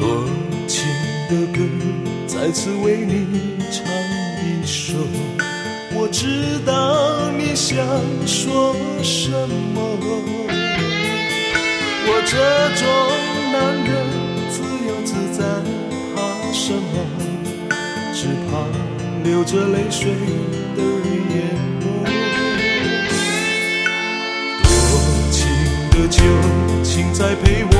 多情的歌再次为你唱一首。我知道你想说什么我这种男人自由自在怕什么只怕流着泪水的眼眸。多情的酒请再陪我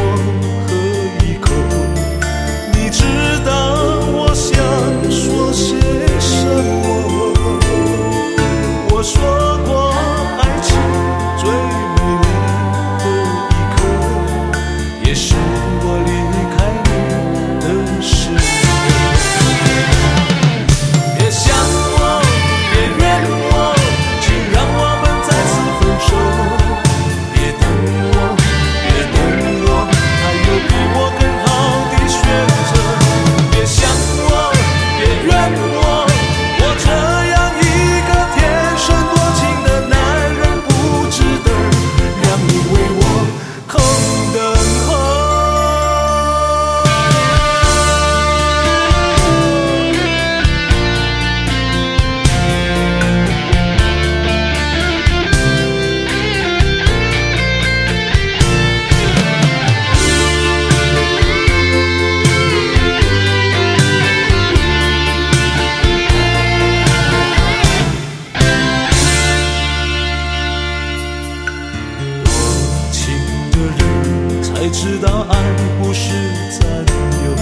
知道爱不是占有，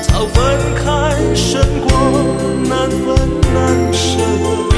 早分开胜过难分难舍。